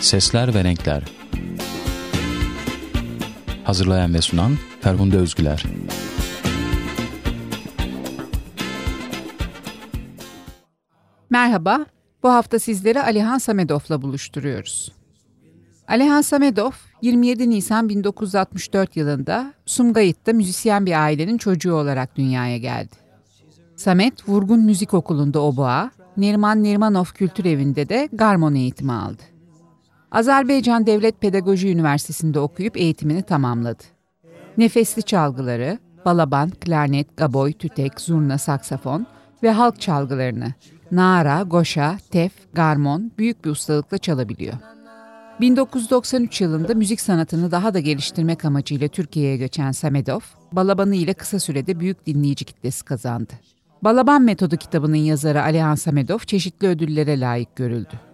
Sesler ve Renkler Hazırlayan ve sunan Ferhunde Özgüler Merhaba, bu hafta sizleri Alihan Samedov'la buluşturuyoruz. Alihan Samedov, 27 Nisan 1964 yılında Sumgayit'te müzisyen bir ailenin çocuğu olarak dünyaya geldi. Samet, Vurgun Müzik Okulu'nda oboa, Neriman Nerimanov Kültür Evi'nde de garmon eğitimi aldı. Azerbaycan Devlet Pedagoji Üniversitesi'nde okuyup eğitimini tamamladı. Nefesli çalgıları, balaban, klarnet, gaboy, tütek, zurna, saksafon ve halk çalgılarını nara, goşa, tef, garmon büyük bir ustalıkla çalabiliyor. 1993 yılında müzik sanatını daha da geliştirmek amacıyla Türkiye'ye göçen Samedov, balabanı ile kısa sürede büyük dinleyici kitlesi kazandı. Balaban Metodu kitabının yazarı Alihan Samedov çeşitli ödüllere layık görüldü.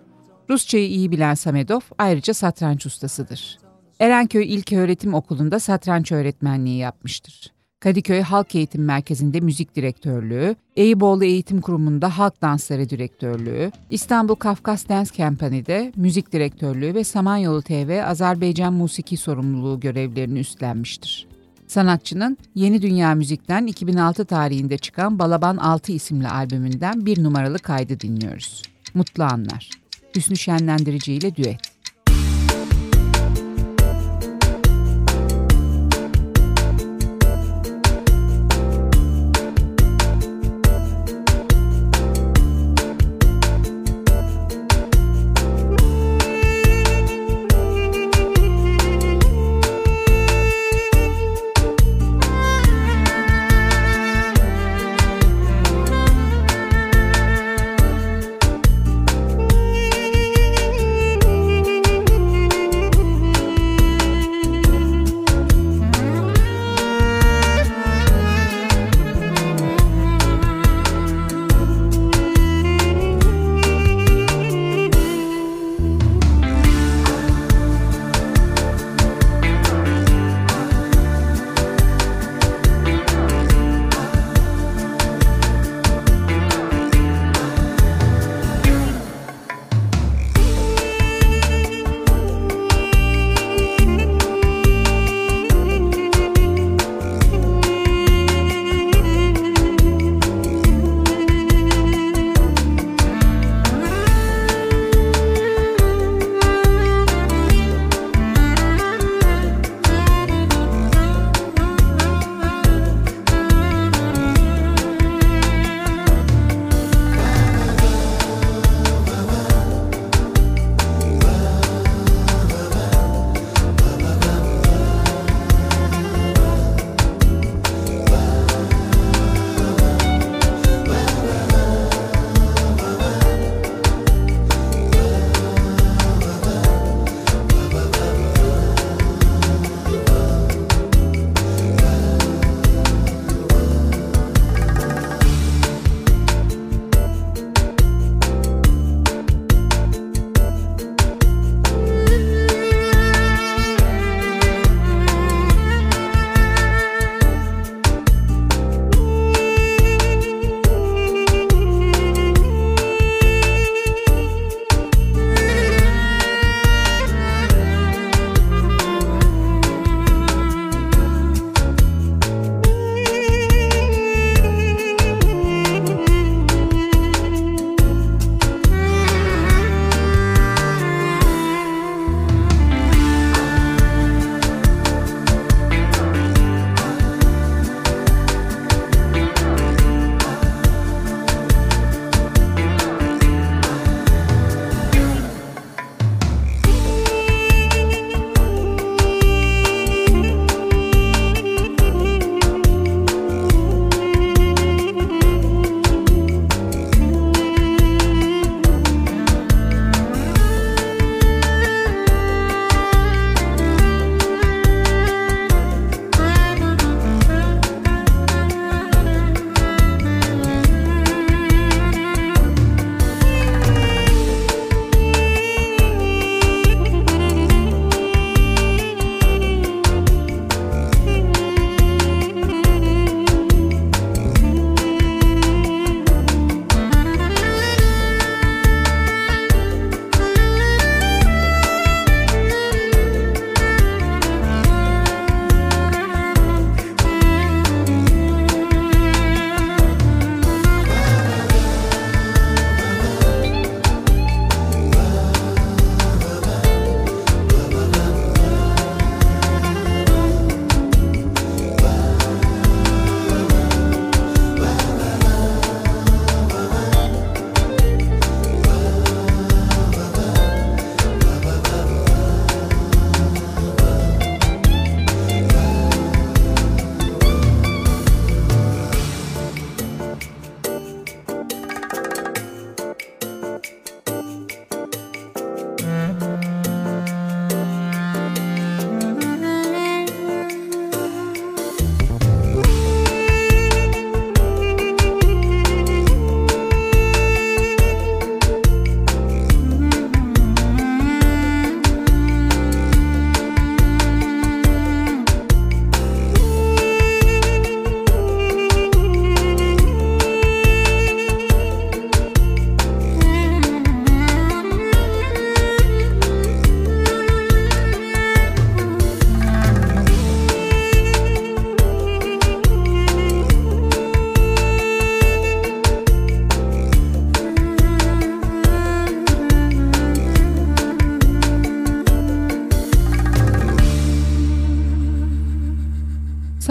Rusçayı iyi bilen Samedov ayrıca satranç ustasıdır. Erenköy İlköğretim Okulu'nda satranç öğretmenliği yapmıştır. Kadıköy Halk Eğitim Merkezi'nde müzik direktörlüğü, Eyüboğlu Eğitim Kurumu'nda halk dansları direktörlüğü, İstanbul Kafkas Dance Company'de müzik direktörlüğü ve Samanyolu TV Azerbaycan musiki sorumluluğu görevlerini üstlenmiştir. Sanatçının Yeni Dünya Müzik'ten 2006 tarihinde çıkan Balaban 6 isimli albümünden bir numaralı kaydı dinliyoruz. Mutlu Anlar. Hüsnü Şenlendirici ile düet.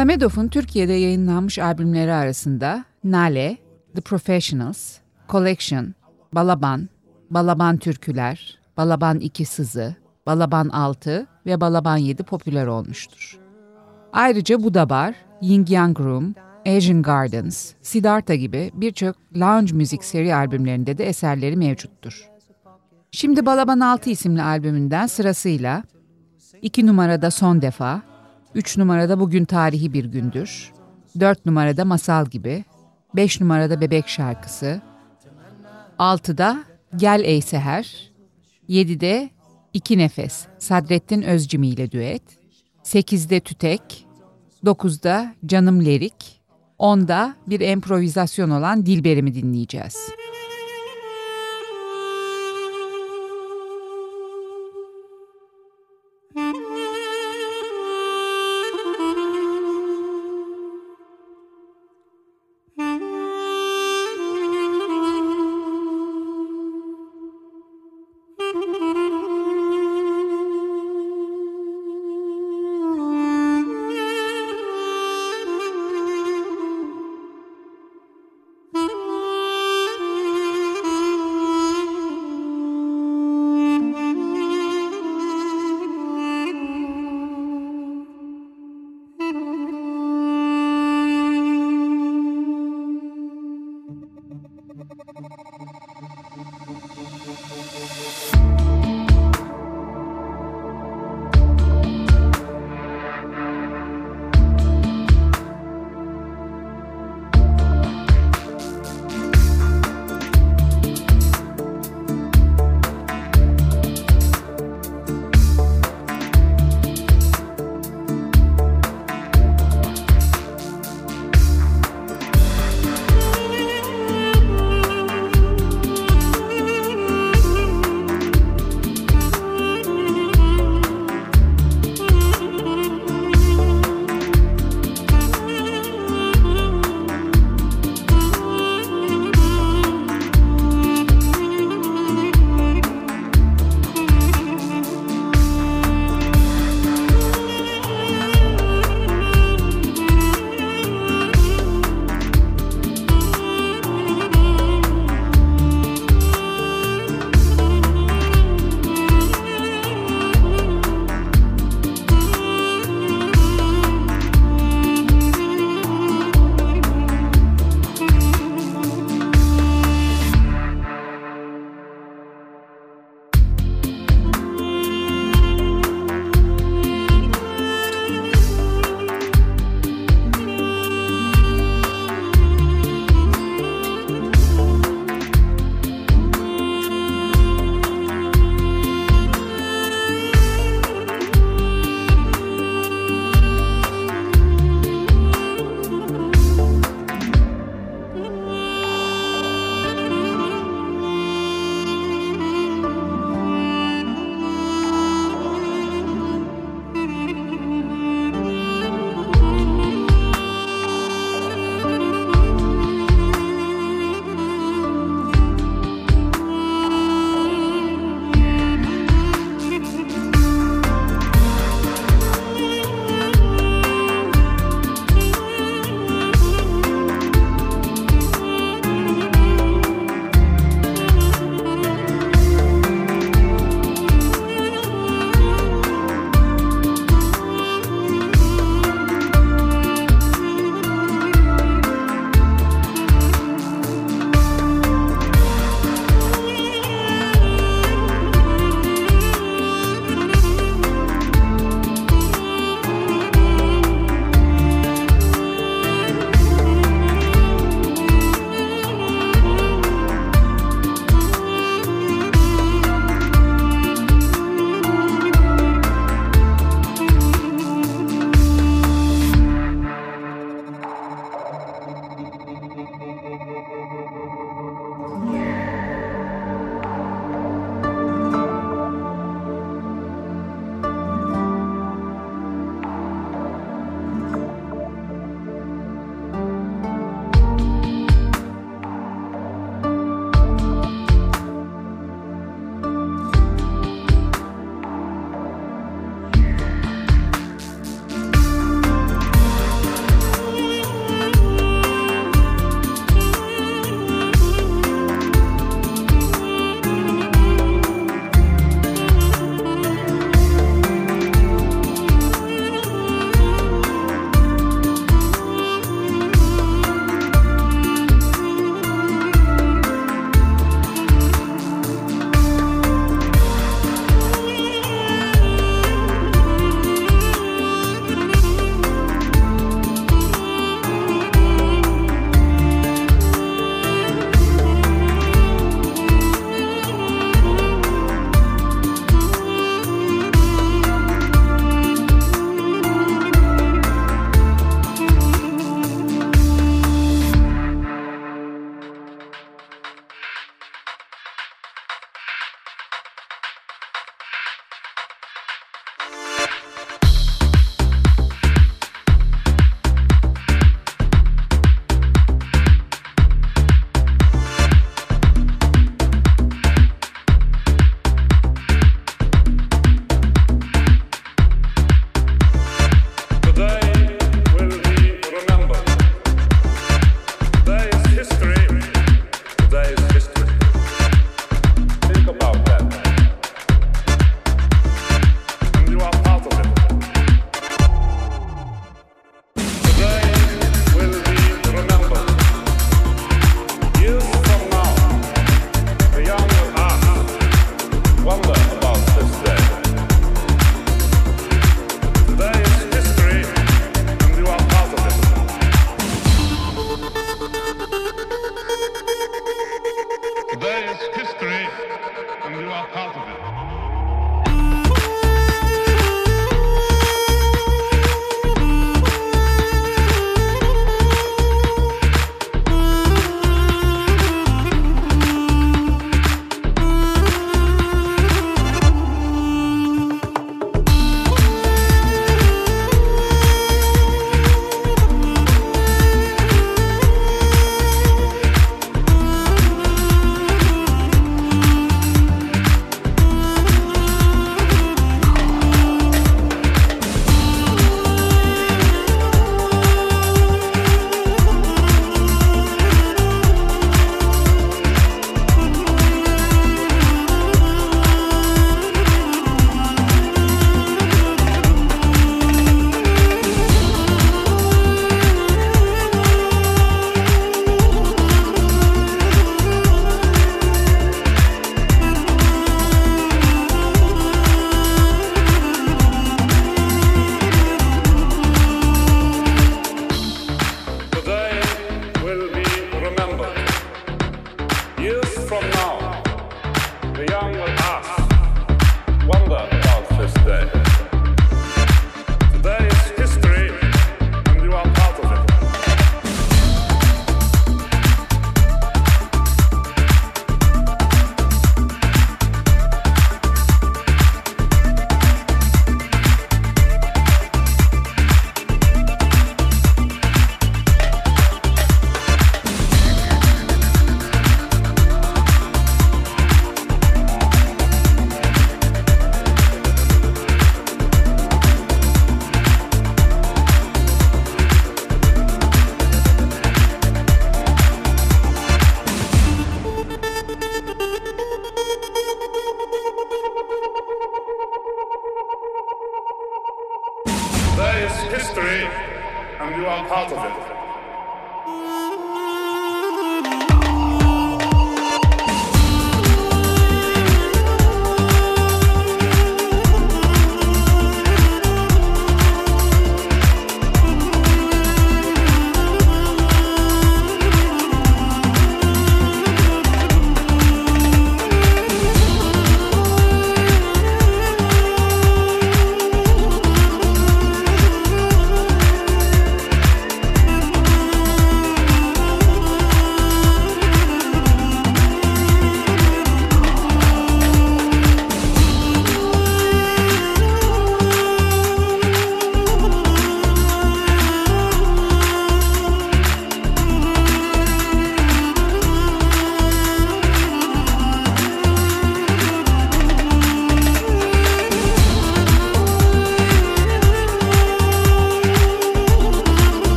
Samedov'un Türkiye'de yayınlanmış albümleri arasında Nale, The Professionals, Collection, Balaban, Balaban Türküler, Balaban 2 Sızı, Balaban 6 ve Balaban 7 popüler olmuştur. Ayrıca Budabar, Ying Yang Room, Asian Gardens, Siddhartha gibi birçok lounge müzik seri albümlerinde de eserleri mevcuttur. Şimdi Balaban 6 isimli albümünden sırasıyla 2 numarada Son Defa, 3 numarada Bugün Tarihi Bir Gündür, 4 numarada Masal Gibi, 5 numarada Bebek Şarkısı, 6'da Gel Ey Seher, 7'de İki Nefes Sadrettin Özcimi ile düet, 8'de Tütek, 9'da Canım Lerik, 10'da bir improvizasyon olan Dilberimi dinleyeceğiz.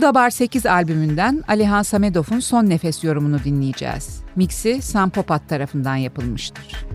Bu da Bar 8 albümünden Alihan Samedov'un Son Nefes yorumunu dinleyeceğiz. Mixi Sam Popat tarafından yapılmıştır.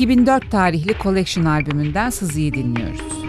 2004 tarihli Collection albümünden Sızı'yı dinliyoruz.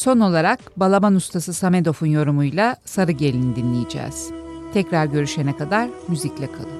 Son olarak Balaban ustası Samedov'un yorumuyla Sarı Gelin dinleyeceğiz. Tekrar görüşene kadar müzikle kalın.